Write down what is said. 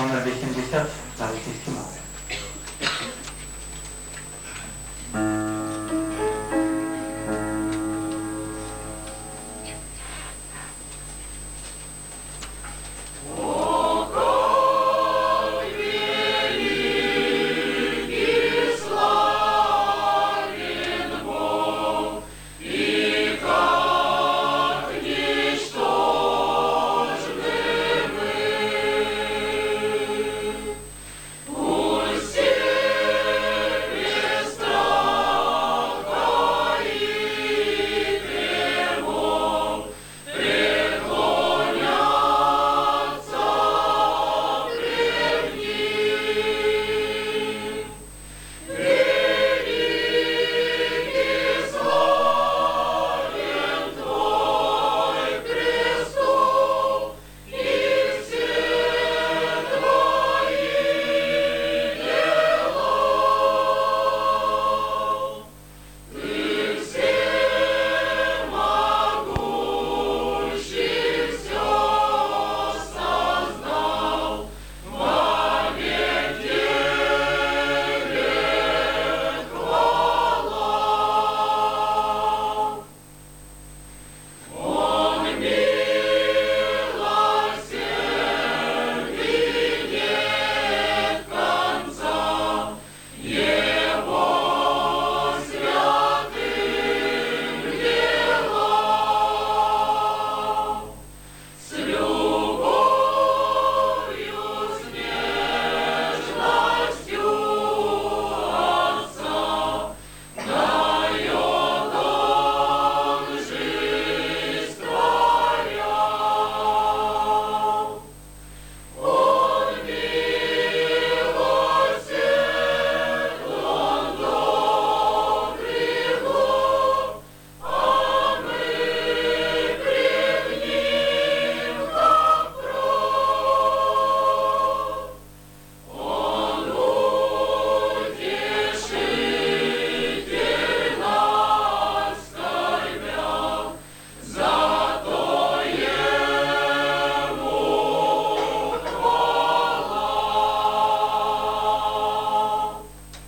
Sonra beşinci şart, tabii ki kim abi?